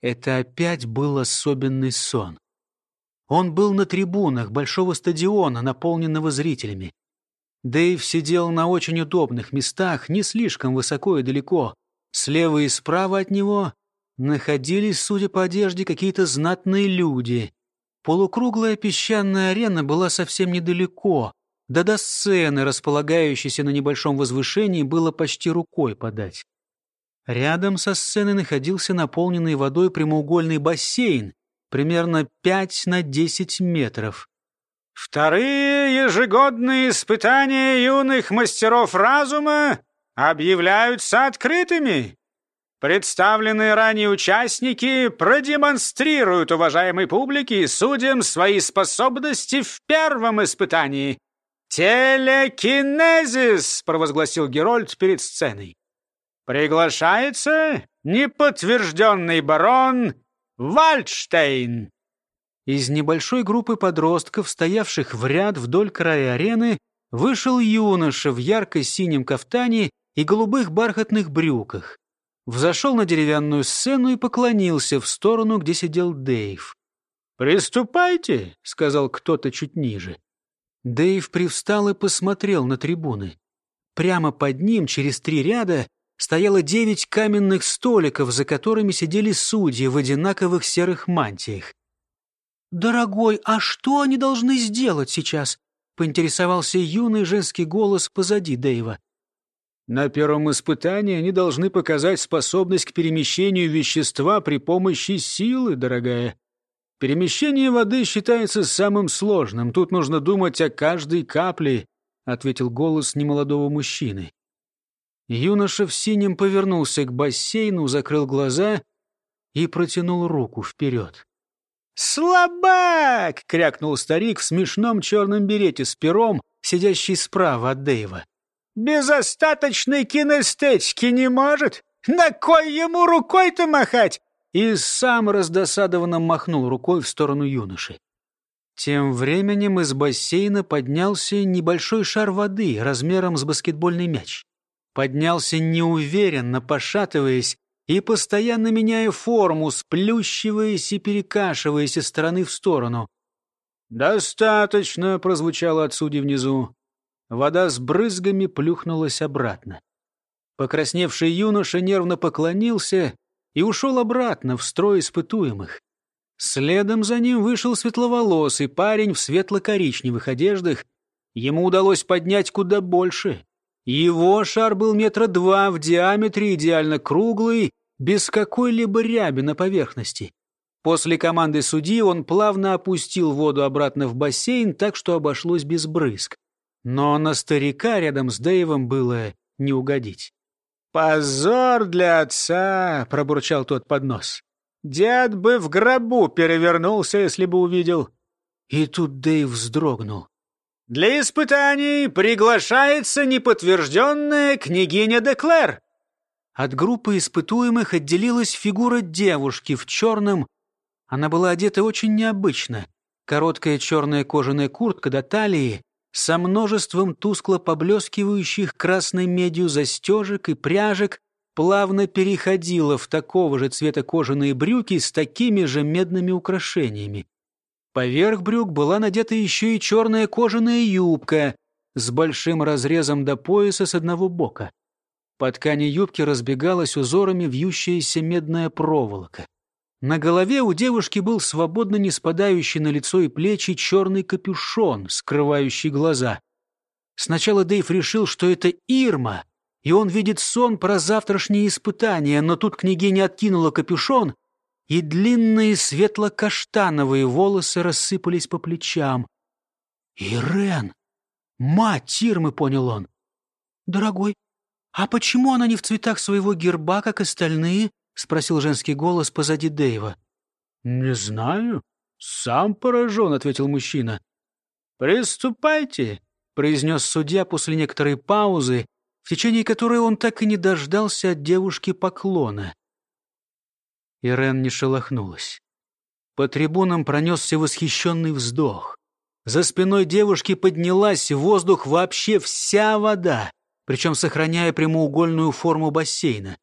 Это опять был особенный сон. Он был на трибунах большого стадиона, наполненного зрителями. Дэйв сидел на очень удобных местах, не слишком высоко и далеко. Слева и справа от него находились, судя по одежде, какие-то знатные люди. Полукруглая песчаная арена была совсем недалеко, да до сцены, располагающейся на небольшом возвышении, было почти рукой подать. Рядом со сценой находился наполненный водой прямоугольный бассейн, примерно 5 на 10 метров. Вторые ежегодные испытания юных мастеров разума объявляются открытыми. Представленные ранее участники продемонстрируют уважаемой публике и судьям свои способности в первом испытании. «Телекинезис!» — провозгласил Герольд перед сценой. «Приглашается неподтвержденный барон Вальдштейн!» Из небольшой группы подростков, стоявших в ряд вдоль края арены, вышел юноша в ярко-синем кафтане и голубых бархатных брюках. Взошел на деревянную сцену и поклонился в сторону, где сидел Дэйв. «Приступайте», — сказал кто-то чуть ниже. Дэйв привстал и посмотрел на трибуны. Прямо под ним, через три ряда, стояло девять каменных столиков, за которыми сидели судьи в одинаковых серых мантиях. «Дорогой, а что они должны сделать сейчас?» — поинтересовался юный женский голос позади Дэйва. «На первом испытании они должны показать способность к перемещению вещества при помощи силы, дорогая. Перемещение воды считается самым сложным. Тут нужно думать о каждой капле», — ответил голос немолодого мужчины. Юноша в синем повернулся к бассейну, закрыл глаза и протянул руку вперед. «Слабак!» — крякнул старик в смешном черном берете с пером, сидящий справа от Дэйва. «Без остаточной кинестетики не может? На кой ему рукой-то махать?» И сам раздосадованно махнул рукой в сторону юноши. Тем временем из бассейна поднялся небольшой шар воды размером с баскетбольный мяч поднялся неуверенно, пошатываясь и постоянно меняя форму, сплющиваясь и перекашиваясь из стороны в сторону. «Достаточно!» — прозвучало от судьи внизу. Вода с брызгами плюхнулась обратно. Покрасневший юноша нервно поклонился и ушел обратно в строй испытуемых. Следом за ним вышел светловолосый парень в светло-коричневых одеждах. Ему удалось поднять куда больше. Его шар был метра два в диаметре, идеально круглый, без какой-либо ряби на поверхности. После команды судьи он плавно опустил воду обратно в бассейн, так что обошлось без брызг. Но на старика рядом с Дэйвом было не угодить. «Позор для отца!» — пробурчал тот под нос. «Дед бы в гробу перевернулся, если бы увидел». И тут Дэйв вздрогнул. Для испытаний приглашается неподтвержденная княгиня Деклер. От группы испытуемых отделилась фигура девушки в черном. Она была одета очень необычно. Короткая черная кожаная куртка до талии со множеством тускло поблескивающих красной медью застежек и пряжек плавно переходила в такого же цвета кожаные брюки с такими же медными украшениями. Поверх брюк была надета еще и черная кожаная юбка с большим разрезом до пояса с одного бока. По ткани юбки разбегалась узорами вьющаяся медная проволока. На голове у девушки был свободно не спадающий на лицо и плечи черный капюшон, скрывающий глаза. Сначала Дэйв решил, что это Ирма, и он видит сон про завтрашние испытания, но тут княгиня откинула капюшон — и длинные светло-каштановые волосы рассыпались по плечам. «Ирен! Мать Тирмы!» — понял он. «Дорогой, а почему она не в цветах своего герба, как остальные?» — спросил женский голос позади Дэйва. «Не знаю. Сам поражен», — ответил мужчина. «Приступайте», — произнес судья после некоторой паузы, в течение которой он так и не дождался от девушки поклона. Ирен не шелохнулась. По трибунам пронесся восхищенный вздох. За спиной девушки поднялась в воздух вообще вся вода, причем сохраняя прямоугольную форму бассейна.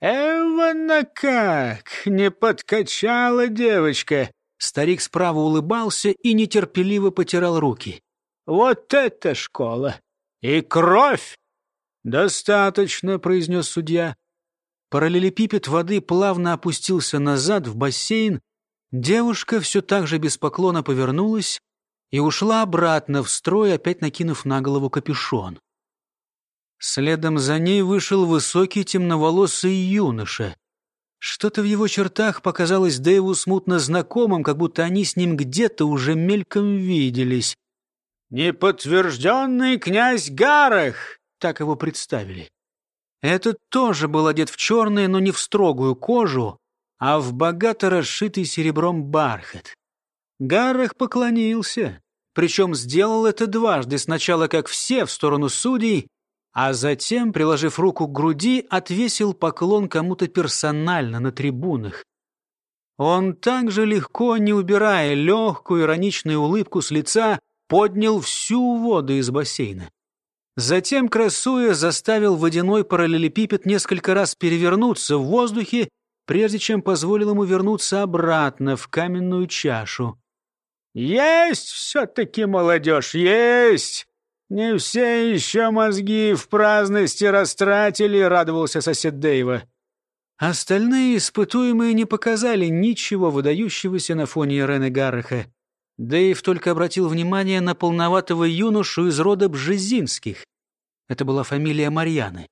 «Эвана как! Не подкачала девочка!» Старик справа улыбался и нетерпеливо потирал руки. «Вот это школа! И кровь!» «Достаточно», — произнес судья. Параллелепипед воды плавно опустился назад в бассейн. Девушка все так же без поклона повернулась и ушла обратно в строй, опять накинув на голову капюшон. Следом за ней вышел высокий темноволосый юноша. Что-то в его чертах показалось Дэйву смутно знакомым, как будто они с ним где-то уже мельком виделись. «Неподтвержденный князь Гарах!» — так его представили. Этот тоже был одет в черное, но не в строгую кожу, а в богато расшитый серебром бархат. Гарах поклонился, причем сделал это дважды, сначала как все в сторону судей, а затем, приложив руку к груди, отвесил поклон кому-то персонально на трибунах. Он также легко, не убирая легкую ироничную улыбку с лица, поднял всю воду из бассейна. Затем, красуя, заставил водяной параллелепипед несколько раз перевернуться в воздухе, прежде чем позволил ему вернуться обратно в каменную чашу. «Есть все-таки молодежь, есть! «Не все еще мозги в праздности растратили», — радовался сосед Дэйва. Остальные испытуемые не показали ничего выдающегося на фоне Ирены Гарреха. Дэйв только обратил внимание на полноватого юношу из рода Бжезинских. Это была фамилия Марьяны.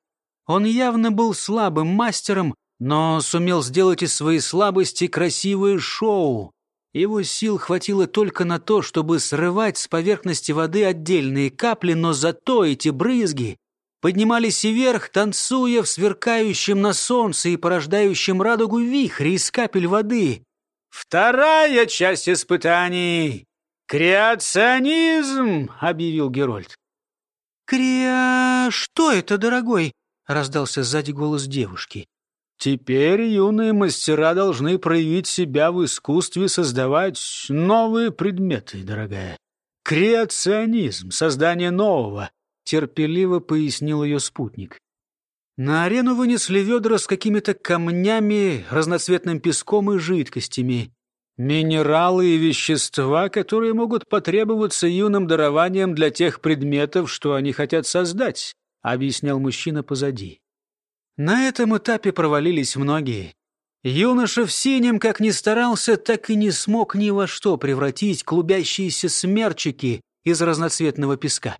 Он явно был слабым мастером, но сумел сделать из своей слабости красивое шоу. Его сил хватило только на то, чтобы срывать с поверхности воды отдельные капли, но зато эти брызги поднимались вверх, танцуя в сверкающем на солнце и порождающем радугу вихре из капель воды. «Вторая часть испытаний! Креационизм!» — объявил Герольд. «Креа... что это, дорогой?» — раздался сзади голос девушки. Теперь юные мастера должны проявить себя в искусстве создавать новые предметы, дорогая. Креационизм, создание нового, терпеливо пояснил ее спутник. На арену вынесли ведра с какими-то камнями, разноцветным песком и жидкостями. Минералы и вещества, которые могут потребоваться юным дарованием для тех предметов, что они хотят создать, объяснял мужчина позади. На этом этапе провалились многие. Юноша в синем, как ни старался, так и не смог ни во что превратить клубящиеся смерчики из разноцветного песка.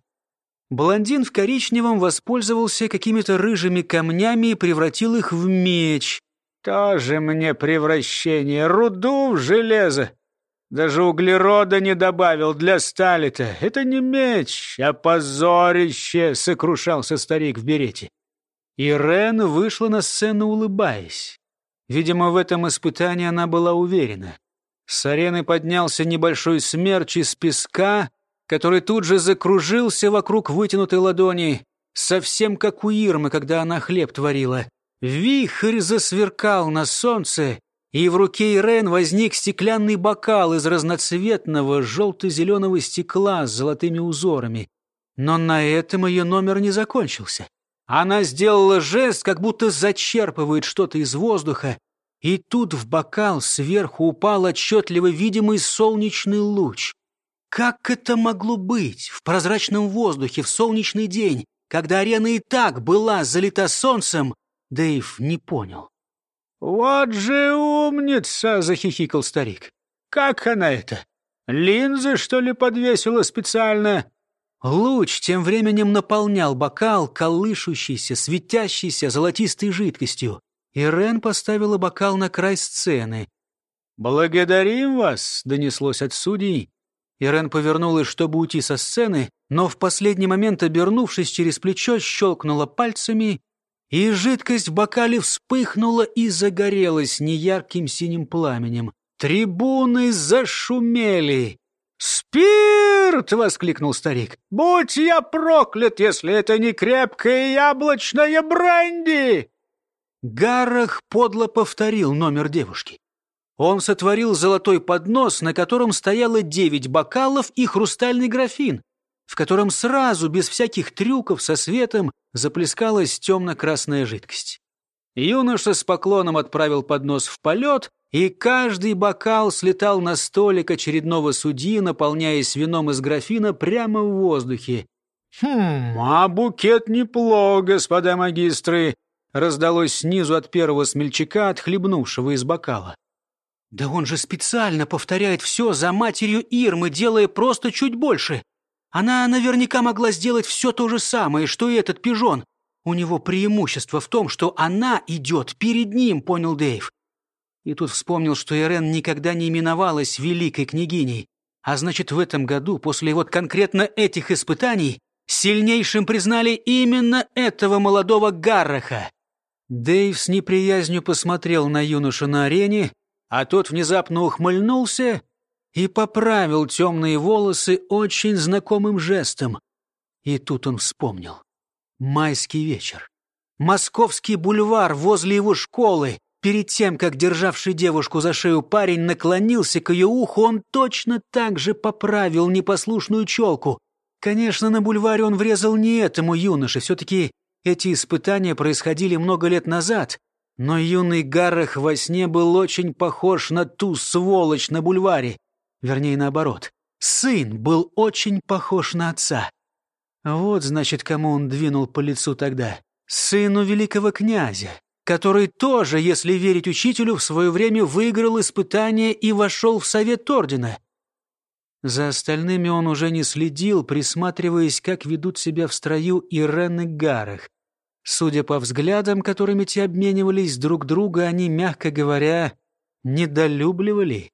Блондин в коричневом воспользовался какими-то рыжими камнями и превратил их в меч. «Тоже мне превращение, руду в железо. Даже углерода не добавил для стали-то. Это не меч, а позорище!» — сокрушался старик в берете. Ирен вышла на сцену, улыбаясь. Видимо, в этом испытании она была уверена. С арены поднялся небольшой смерч из песка, который тут же закружился вокруг вытянутой ладони, совсем как у Ирмы, когда она хлеб творила. Вихрь засверкал на солнце, и в руке Ирен возник стеклянный бокал из разноцветного желто-зеленого стекла с золотыми узорами. Но на этом ее номер не закончился. Она сделала жест, как будто зачерпывает что-то из воздуха, и тут в бокал сверху упал отчетливо видимый солнечный луч. Как это могло быть в прозрачном воздухе в солнечный день, когда арена и так была залита солнцем, Дэйв не понял. «Вот же умница!» — захихикал старик. «Как она это? Линзы, что ли, подвесила специально?» Луч тем временем наполнял бокал, колышущийся, светящийся золотистой жидкостью. Ирен поставила бокал на край сцены. «Благодарим вас!» — донеслось от судей. Ирен повернулась, чтобы уйти со сцены, но в последний момент, обернувшись через плечо, щелкнула пальцами, и жидкость в бокале вспыхнула и загорелась неярким синим пламенем. Трибуны зашумели. «Спирт!» — воскликнул старик. «Будь я проклят, если это не крепкое яблочное бренди!» Гарах подло повторил номер девушки. Он сотворил золотой поднос, на котором стояло девять бокалов и хрустальный графин, в котором сразу, без всяких трюков со светом, заплескалась темно-красная жидкость. Юноша с поклоном отправил поднос в полет, и каждый бокал слетал на столик очередного судьи, наполняясь вином из графина прямо в воздухе. «Хм, а букет неплох, господа магистры!» раздалось снизу от первого смельчака, отхлебнувшего из бокала. «Да он же специально повторяет все за матерью Ирмы, делая просто чуть больше. Она наверняка могла сделать все то же самое, что и этот пижон. У него преимущество в том, что она идет перед ним, понял Дэйв. И тут вспомнил, что Ирен никогда не именовалась великой княгиней. А значит, в этом году, после вот конкретно этих испытаний, сильнейшим признали именно этого молодого Гарраха. Дэйв с неприязнью посмотрел на юношу на арене, а тот внезапно ухмыльнулся и поправил темные волосы очень знакомым жестом. И тут он вспомнил. Майский вечер. Московский бульвар возле его школы. Перед тем, как державший девушку за шею парень наклонился к ее уху, он точно так же поправил непослушную челку. Конечно, на бульваре он врезал не этому юноше. Все-таки эти испытания происходили много лет назад. Но юный Гаррах во сне был очень похож на ту сволочь на бульваре. Вернее, наоборот. Сын был очень похож на отца. Вот, значит, кому он двинул по лицу тогда. Сыну великого князя, который тоже, если верить учителю, в свое время выиграл испытание и вошел в совет ордена. За остальными он уже не следил, присматриваясь, как ведут себя в строю Ирен и Гарах. Судя по взглядам, которыми те обменивались друг друга, они, мягко говоря, недолюбливали.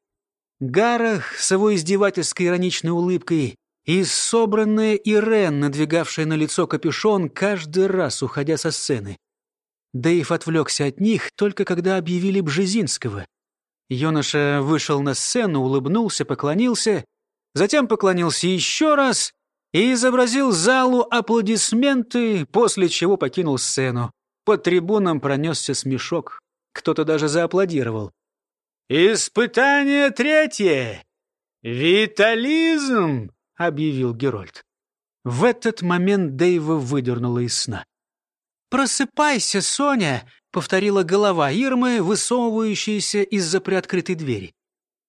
Гарах с его издевательской ироничной улыбкой и собранная Ирен, надвигавшая на лицо капюшон, каждый раз уходя со сцены. Дэйв отвлекся от них, только когда объявили Бжезинского. Юноша вышел на сцену, улыбнулся, поклонился, затем поклонился еще раз и изобразил залу аплодисменты, после чего покинул сцену. По трибунам пронесся смешок. Кто-то даже зааплодировал. «Испытание третье! Витализм!» — объявил Герольд. В этот момент Дэйва выдернула из сна. «Просыпайся, Соня!» — повторила голова Ирмы, высовывающаяся из-за приоткрытой двери.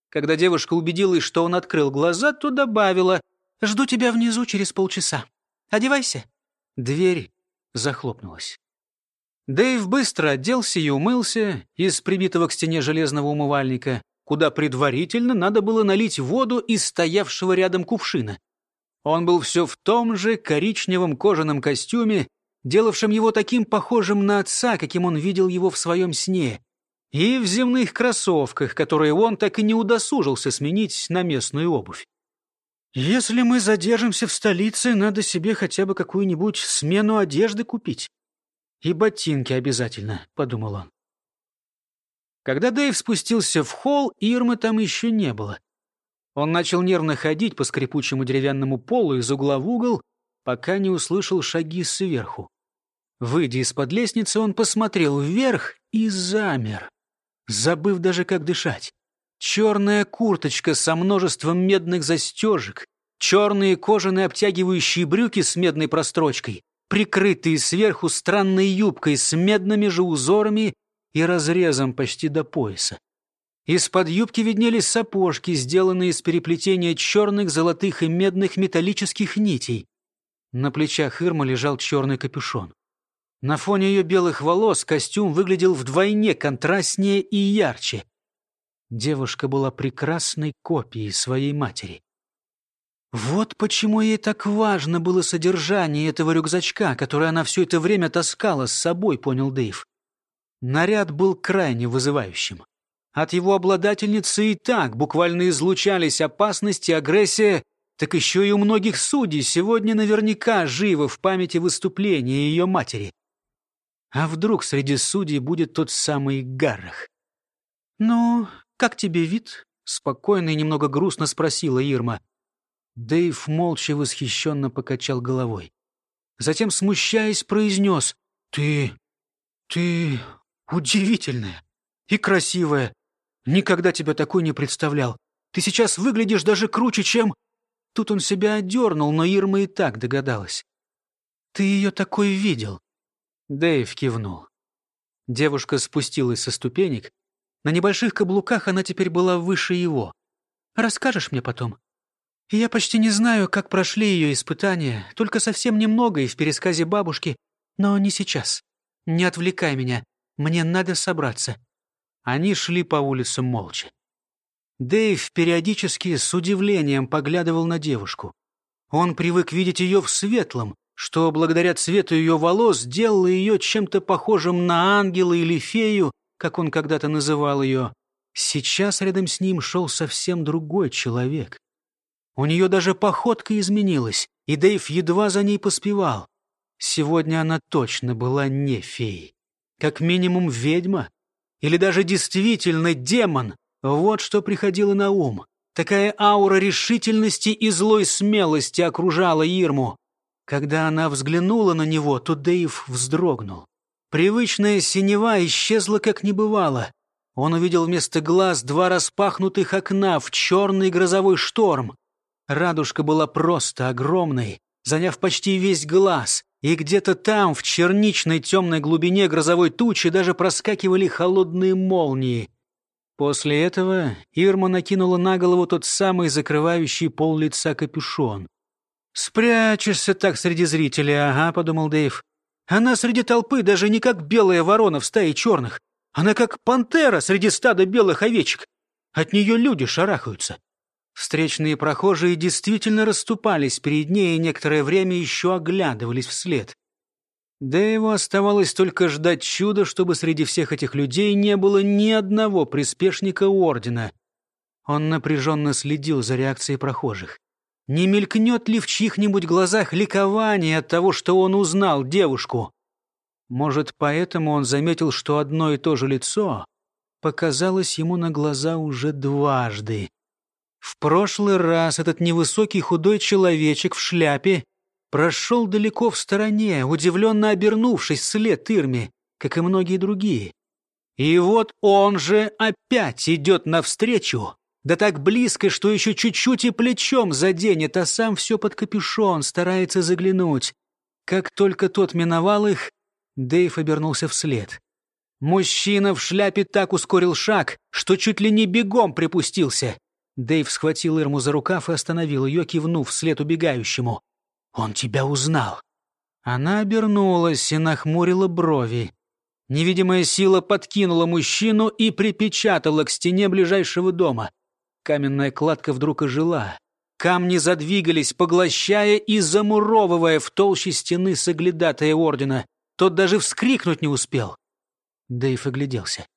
Когда девушка убедилась, что он открыл глаза, то добавила «Жду тебя внизу через полчаса. Одевайся». Дверь захлопнулась. Дэйв быстро оделся и умылся из прибитого к стене железного умывальника, куда предварительно надо было налить воду из стоявшего рядом кувшина. Он был все в том же коричневом кожаном костюме, делавшем его таким похожим на отца, каким он видел его в своем сне, и в земных кроссовках, которые он так и не удосужился сменить на местную обувь. «Если мы задержимся в столице, надо себе хотя бы какую-нибудь смену одежды купить», «И ботинки обязательно», — подумал он. Когда Дэйв спустился в холл, Ирмы там еще не было. Он начал нервно ходить по скрипучему деревянному полу из угла в угол, пока не услышал шаги сверху. Выйдя из-под лестницы, он посмотрел вверх и замер, забыв даже как дышать. Черная курточка со множеством медных застежек, черные кожаные обтягивающие брюки с медной прострочкой, прикрытые сверху странной юбкой с медными же узорами и разрезом почти до пояса. Из-под юбки виднелись сапожки, сделанные из переплетения черных, золотых и медных металлических нитей. На плечах Ирма лежал черный капюшон. На фоне ее белых волос костюм выглядел вдвойне контрастнее и ярче. Девушка была прекрасной копией своей матери. Вот почему ей так важно было содержание этого рюкзачка, который она все это время таскала с собой, понял Дэйв. Наряд был крайне вызывающим. От его обладательницы и так буквально излучались опасность и агрессия, так еще и у многих судей сегодня наверняка живо в памяти выступления ее матери. А вдруг среди судей будет тот самый Гаррах? «Ну, как тебе вид?» — спокойно и немного грустно спросила Ирма. Дэйв молча восхищенно покачал головой. Затем, смущаясь, произнес «Ты... ты удивительная и красивая. Никогда тебя такой не представлял. Ты сейчас выглядишь даже круче, чем...» Тут он себя одернул, но Ирма и так догадалась. «Ты ее такой видел?» Дэйв кивнул. Девушка спустилась со ступенек. На небольших каблуках она теперь была выше его. «Расскажешь мне потом?» «Я почти не знаю, как прошли ее испытания, только совсем немного и в пересказе бабушки, но не сейчас. Не отвлекай меня, мне надо собраться». Они шли по улице молча. Дэйв периодически с удивлением поглядывал на девушку. Он привык видеть ее в светлом, что благодаря цвету ее волос делало ее чем-то похожим на ангела или фею, как он когда-то называл ее. Сейчас рядом с ним шел совсем другой человек. У нее даже походка изменилась, и Дэйв едва за ней поспевал. Сегодня она точно была не феей. Как минимум ведьма. Или даже действительно демон. Вот что приходило на ум. Такая аура решительности и злой смелости окружала Ирму. Когда она взглянула на него, то Дэйв вздрогнул. Привычная синева исчезла, как не бывало. Он увидел вместо глаз два распахнутых окна в черный грозовой шторм. Радужка была просто огромной, заняв почти весь глаз, и где-то там, в черничной темной глубине грозовой тучи, даже проскакивали холодные молнии. После этого Ирма накинула на голову тот самый закрывающий пол лица капюшон. «Спрячешься так среди зрителей, ага», — подумал Дэйв. «Она среди толпы даже не как белая ворона в стае черных. Она как пантера среди стада белых овечек. От нее люди шарахаются». Встречные прохожие действительно расступались перед ней и некоторое время еще оглядывались вслед. Дэйву оставалось только ждать чуда, чтобы среди всех этих людей не было ни одного приспешника Ордена. Он напряженно следил за реакцией прохожих. Не мелькнет ли в чьих-нибудь глазах ликование от того, что он узнал девушку? Может, поэтому он заметил, что одно и то же лицо показалось ему на глаза уже дважды. В прошлый раз этот невысокий худой человечек в шляпе прошел далеко в стороне, удивленно обернувшись вслед Ирме, как и многие другие. И вот он же опять идет навстречу, да так близко, что еще чуть-чуть и плечом заденет, а сам все под капюшон, старается заглянуть. Как только тот миновал их, Дэйв обернулся вслед. Мужчина в шляпе так ускорил шаг, что чуть ли не бегом припустился. Дэйв схватил Ирму за рукав и остановил ее, кивнув вслед убегающему. «Он тебя узнал». Она обернулась и нахмурила брови. Невидимая сила подкинула мужчину и припечатала к стене ближайшего дома. Каменная кладка вдруг ожила. Камни задвигались, поглощая и замуровывая в толще стены соглядатая ордена. Тот даже вскрикнуть не успел. Дэйв огляделся.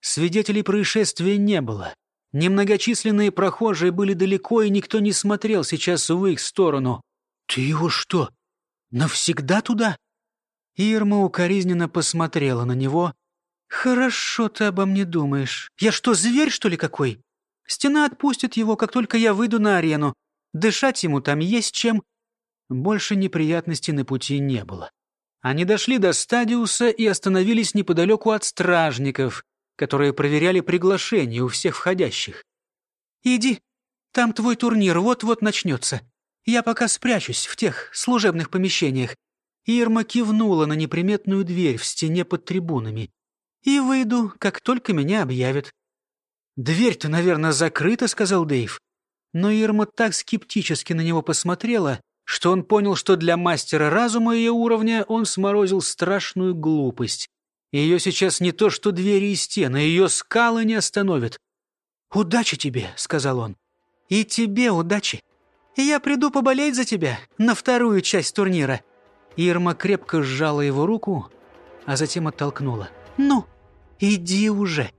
Свидетелей происшествия не было. Немногочисленные прохожие были далеко, и никто не смотрел сейчас в их сторону. «Ты его что, навсегда туда?» Ирма укоризненно посмотрела на него. «Хорошо ты обо мне думаешь. Я что, зверь, что ли, какой? Стена отпустит его, как только я выйду на арену. Дышать ему там есть чем. Больше неприятностей на пути не было. Они дошли до стадиуса и остановились неподалеку от стражников, которые проверяли приглашение у всех входящих. «Иди, там твой турнир вот-вот начнется. Я пока спрячусь в тех служебных помещениях». Ирма кивнула на неприметную дверь в стене под трибунами. «И выйду, как только меня объявят». «Дверь-то, наверное, закрыта», — сказал Дэйв. Но Ирма так скептически на него посмотрела, что он понял, что для мастера разума ее уровня он сморозил страшную глупость. Ее сейчас не то что двери и стены, ее скалы не остановят. «Удачи тебе», — сказал он. «И тебе удачи. Я приду поболеть за тебя на вторую часть турнира». Ирма крепко сжала его руку, а затем оттолкнула. «Ну, иди уже».